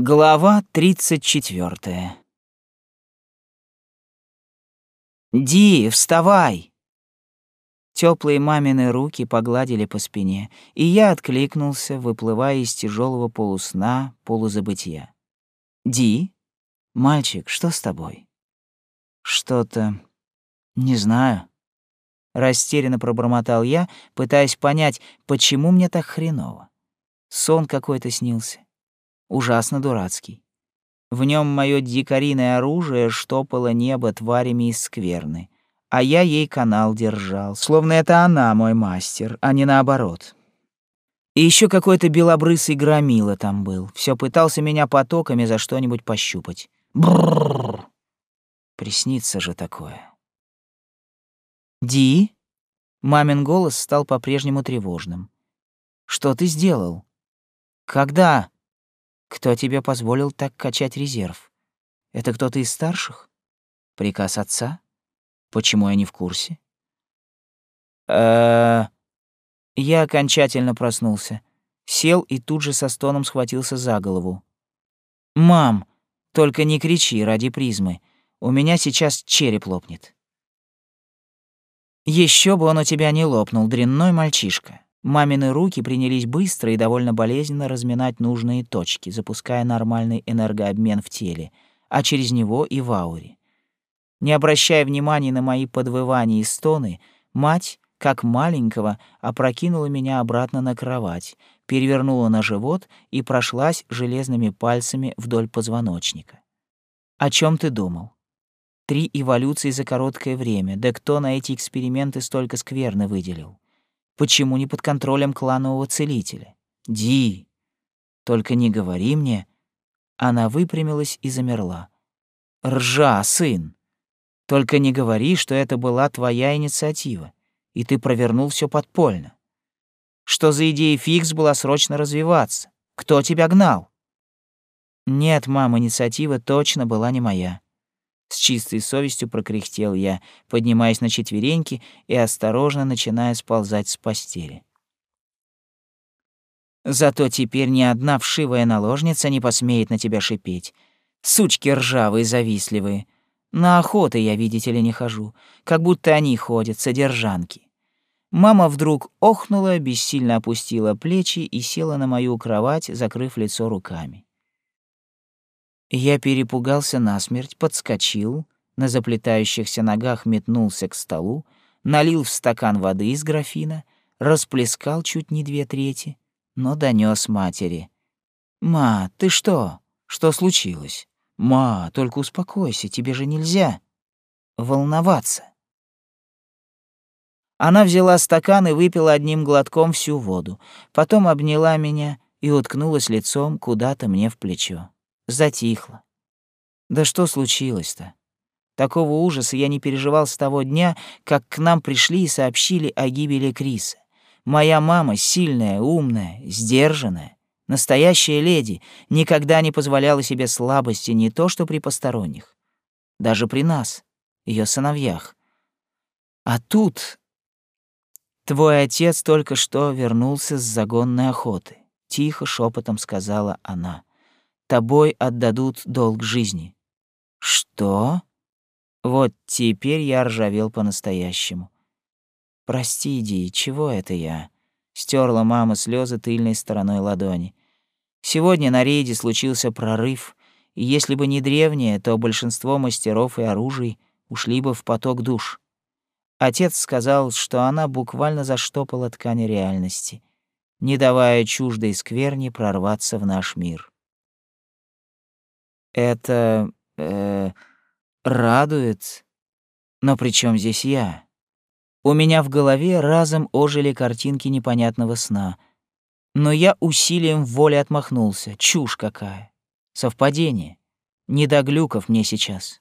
Глава 34. «Ди, вставай!» Теплые мамины руки погладили по спине, и я откликнулся, выплывая из тяжелого полусна, полузабытия. «Ди? Мальчик, что с тобой?» «Что-то... не знаю». Растерянно пробормотал я, пытаясь понять, почему мне так хреново. Сон какой-то снился ужасно дурацкий. В нем мое дикариное оружие штопало небо тварями из скверны, а я ей канал держал, словно это она мой мастер, а не наоборот. И еще какой-то белобрысый громила там был, все пытался меня потоками за что-нибудь пощупать. Бррр. Приснится же такое. Ди? Мамин голос стал по-прежнему тревожным. Что ты сделал? Когда? Кто тебе позволил так качать резерв? Это кто-то из старших? Приказ отца? Почему я не в курсе? э Я окончательно проснулся. Сел и тут же со стоном схватился за голову. «Мам, только не кричи ради призмы. У меня сейчас череп лопнет». Еще бы он у тебя не лопнул, дрянной мальчишка. Мамины руки принялись быстро и довольно болезненно разминать нужные точки, запуская нормальный энергообмен в теле, а через него и в ауре. Не обращая внимания на мои подвывания и стоны, мать, как маленького, опрокинула меня обратно на кровать, перевернула на живот и прошлась железными пальцами вдоль позвоночника. «О чем ты думал?» Три эволюции за короткое время, да кто на эти эксперименты столько скверны выделил? Почему не под контролем кланового целителя? Ди, только не говори мне. Она выпрямилась и замерла. Ржа, сын. Только не говори, что это была твоя инициатива, и ты провернул все подпольно. Что за идея фикс была срочно развиваться? Кто тебя гнал? Нет, мам, инициатива точно была не моя. С чистой совестью прокряхтел я, поднимаясь на четвереньки и осторожно начиная сползать с постели. Зато теперь ни одна вшивая наложница не посмеет на тебя шипеть. Сучки ржавые, завистливые. На охоты я, видите ли, не хожу, как будто они ходят, содержанки. Мама вдруг охнула, бессильно опустила плечи и села на мою кровать, закрыв лицо руками. Я перепугался насмерть, подскочил, на заплетающихся ногах метнулся к столу, налил в стакан воды из графина, расплескал чуть не две трети, но донёс матери. «Ма, ты что? Что случилось? Ма, только успокойся, тебе же нельзя волноваться». Она взяла стакан и выпила одним глотком всю воду, потом обняла меня и уткнулась лицом куда-то мне в плечо затихло. Да что случилось-то? Такого ужаса я не переживал с того дня, как к нам пришли и сообщили о гибели Криса. Моя мама, сильная, умная, сдержанная, настоящая леди, никогда не позволяла себе слабости не то что при посторонних, даже при нас, ее сыновьях. А тут твой отец только что вернулся с загонной охоты, тихо шепотом сказала она тобой отдадут долг жизни». «Что?» Вот теперь я ржавел по-настоящему. «Прости, Ди, чего это я?» Стерла мама слезы тыльной стороной ладони. Сегодня на рейде случился прорыв, и если бы не древнее, то большинство мастеров и оружий ушли бы в поток душ. Отец сказал, что она буквально заштопала ткань реальности, не давая чуждой скверни прорваться в наш мир. Это... Э, радует. Но при чем здесь я? У меня в голове разом ожили картинки непонятного сна. Но я усилием воли отмахнулся. Чушь какая. Совпадение. Не до глюков мне сейчас.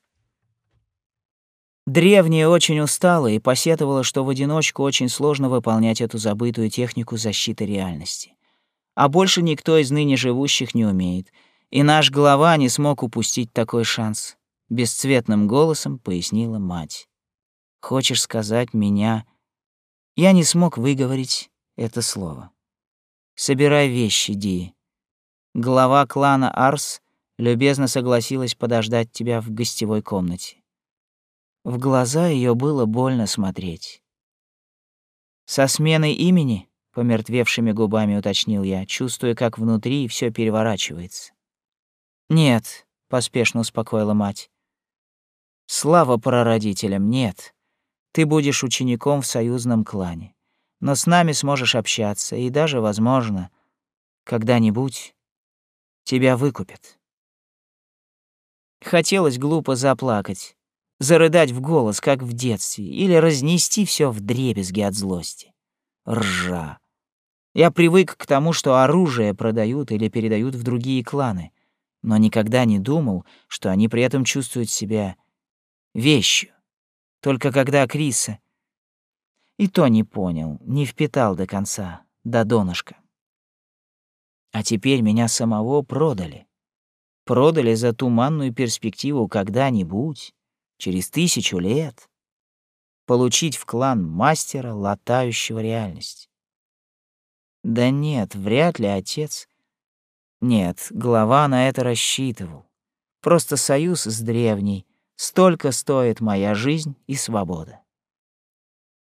Древняя очень устала и посетовала, что в одиночку очень сложно выполнять эту забытую технику защиты реальности. А больше никто из ныне живущих не умеет — и наш глава не смог упустить такой шанс, бесцветным голосом пояснила мать. Хочешь сказать меня? Я не смог выговорить это слово. Собирай вещи, Ди. Глава клана Арс любезно согласилась подождать тебя в гостевой комнате. В глаза ее было больно смотреть. Со сменой имени, помертвевшими губами уточнил я, чувствуя, как внутри все переворачивается. Нет, поспешно успокоила мать. Слава прародителям, нет. Ты будешь учеником в союзном клане. Но с нами сможешь общаться, и даже, возможно, когда-нибудь тебя выкупят. Хотелось глупо заплакать, зарыдать в голос, как в детстве, или разнести все в дребезги от злости. Ржа. Я привык к тому, что оружие продают или передают в другие кланы, но никогда не думал, что они при этом чувствуют себя вещью. Только когда Криса... И то не понял, не впитал до конца, до донышка. А теперь меня самого продали. Продали за туманную перспективу когда-нибудь, через тысячу лет, получить в клан мастера, латающего реальность. Да нет, вряд ли отец. Нет, глава на это рассчитывал. Просто союз с древней. Столько стоит моя жизнь и свобода.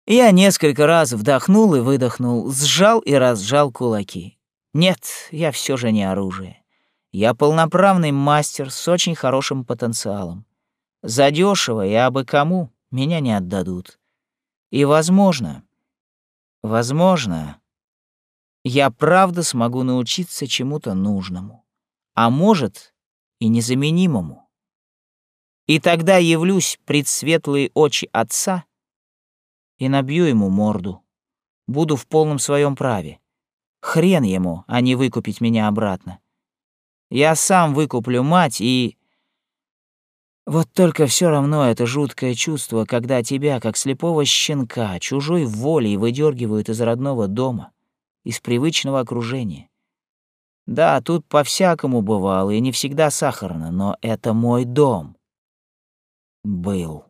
Я несколько раз вдохнул и выдохнул, сжал и разжал кулаки. Нет, я все же не оружие. Я полноправный мастер с очень хорошим потенциалом. Задешево и абы кому меня не отдадут. И, возможно, возможно, я правда смогу научиться чему-то нужному, а может и незаменимому. И тогда явлюсь пред светлые очи отца и набью ему морду. Буду в полном своем праве. Хрен ему, а не выкупить меня обратно. Я сам выкуплю мать и... Вот только все равно это жуткое чувство, когда тебя, как слепого щенка, чужой волей выдергивают из родного дома, из привычного окружения. Да, тут по-всякому бывало, и не всегда сахарно, но это мой дом. Был.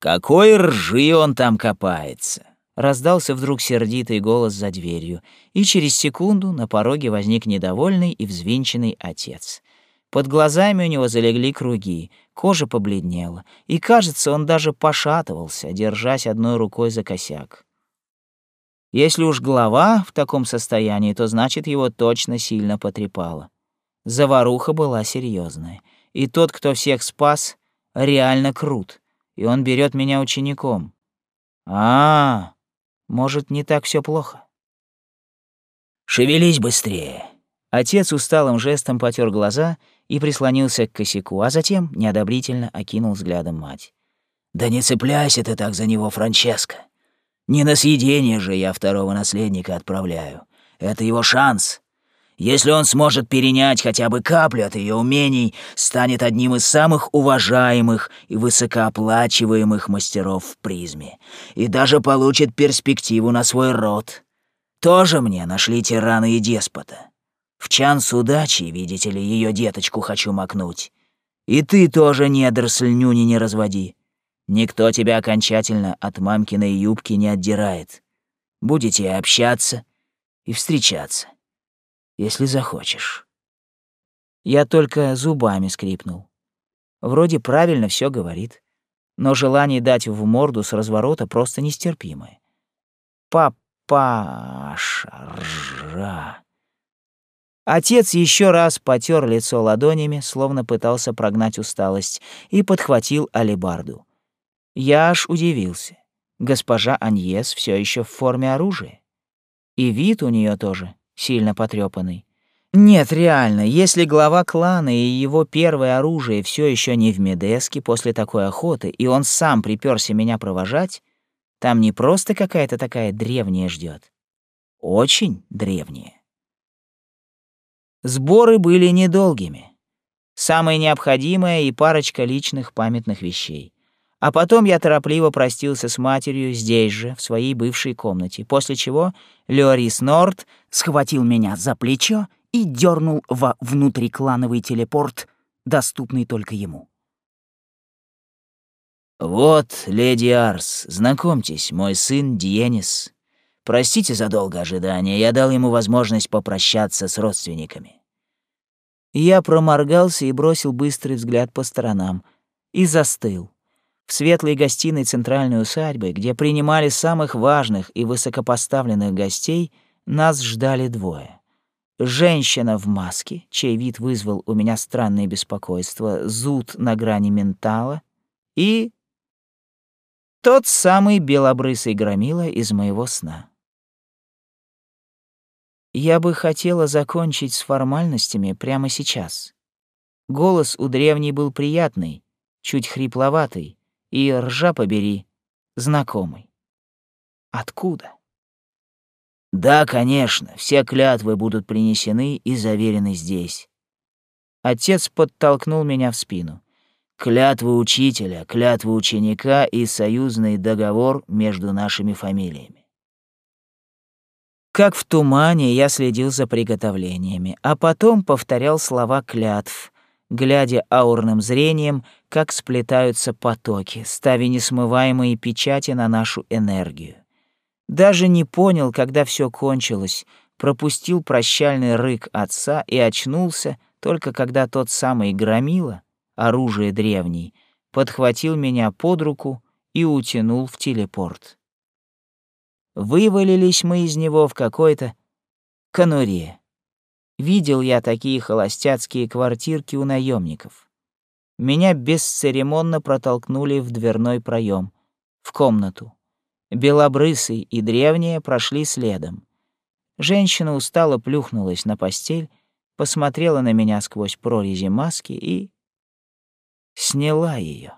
Какой ржи он там копается? Раздался вдруг сердитый голос за дверью, и через секунду на пороге возник недовольный и взвинченный отец. Под глазами у него залегли круги, кожа побледнела, и, кажется, он даже пошатывался, держась одной рукой за косяк. Если уж голова в таком состоянии, то значит, его точно сильно потрепало. Заваруха была серьезная, и тот, кто всех спас, реально крут, и он берет меня учеником. А, -а, -а может, не так все плохо? «Шевелись быстрее!» Отец усталым жестом потер глаза и прислонился к косяку, а затем неодобрительно окинул взглядом мать. «Да не цепляйся ты так за него, Франческо. Не на съедение же я второго наследника отправляю. Это его шанс. Если он сможет перенять хотя бы каплю от ее умений, станет одним из самых уважаемых и высокооплачиваемых мастеров в призме. И даже получит перспективу на свой род. Тоже мне нашли тирана и деспота. В чан с удачей, видите ли, ее деточку хочу макнуть. И ты тоже недоросль нюни не разводи. Никто тебя окончательно от мамкиной юбки не отдирает. Будете общаться и встречаться если захочешь. Я только зубами скрипнул. Вроде правильно все говорит, но желание дать в морду с разворота просто нестерпимое. Папаша. Отец еще раз потер лицо ладонями, словно пытался прогнать усталость, и подхватил алебарду. Я аж удивился. Госпожа Аньес все еще в форме оружия. И вид у нее тоже сильно потрепанный. Нет, реально, если глава клана и его первое оружие все еще не в Медеске после такой охоты, и он сам приперся меня провожать, там не просто какая-то такая древняя ждет, очень древняя. Сборы были недолгими. Самое необходимое и парочка личных памятных вещей. А потом я торопливо простился с матерью здесь же, в своей бывшей комнате, после чего Леорис Норт схватил меня за плечо и дернул во внутриклановый телепорт, доступный только ему. «Вот, леди Арс, знакомьтесь, мой сын Диенис. Простите за долгое ожидание, я дал ему возможность попрощаться с родственниками. Я проморгался и бросил быстрый взгляд по сторонам. И застыл. В светлой гостиной центральной усадьбы, где принимали самых важных и высокопоставленных гостей, нас ждали двое. Женщина в маске, чей вид вызвал у меня странное беспокойство, зуд на грани ментала, и тот самый белобрысый громила из моего сна. Я бы хотела закончить с формальностями прямо сейчас. Голос у древней был приятный, чуть хрипловатый, и, ржа побери, знакомый. Откуда? Да, конечно, все клятвы будут принесены и заверены здесь. Отец подтолкнул меня в спину. Клятвы учителя, клятвы ученика и союзный договор между нашими фамилиями. Как в тумане я следил за приготовлениями, а потом повторял слова клятв, глядя аурным зрением, как сплетаются потоки, ставя несмываемые печати на нашу энергию. Даже не понял, когда все кончилось, пропустил прощальный рык отца и очнулся только когда тот самый громила, оружие древний, подхватил меня под руку и утянул в телепорт. Вывалились мы из него в какой-то конуре. Видел я такие холостяцкие квартирки у наемников. Меня бесцеремонно протолкнули в дверной проем, в комнату. Белобрысый и древние прошли следом. Женщина устало плюхнулась на постель, посмотрела на меня сквозь прорези маски и сняла ее.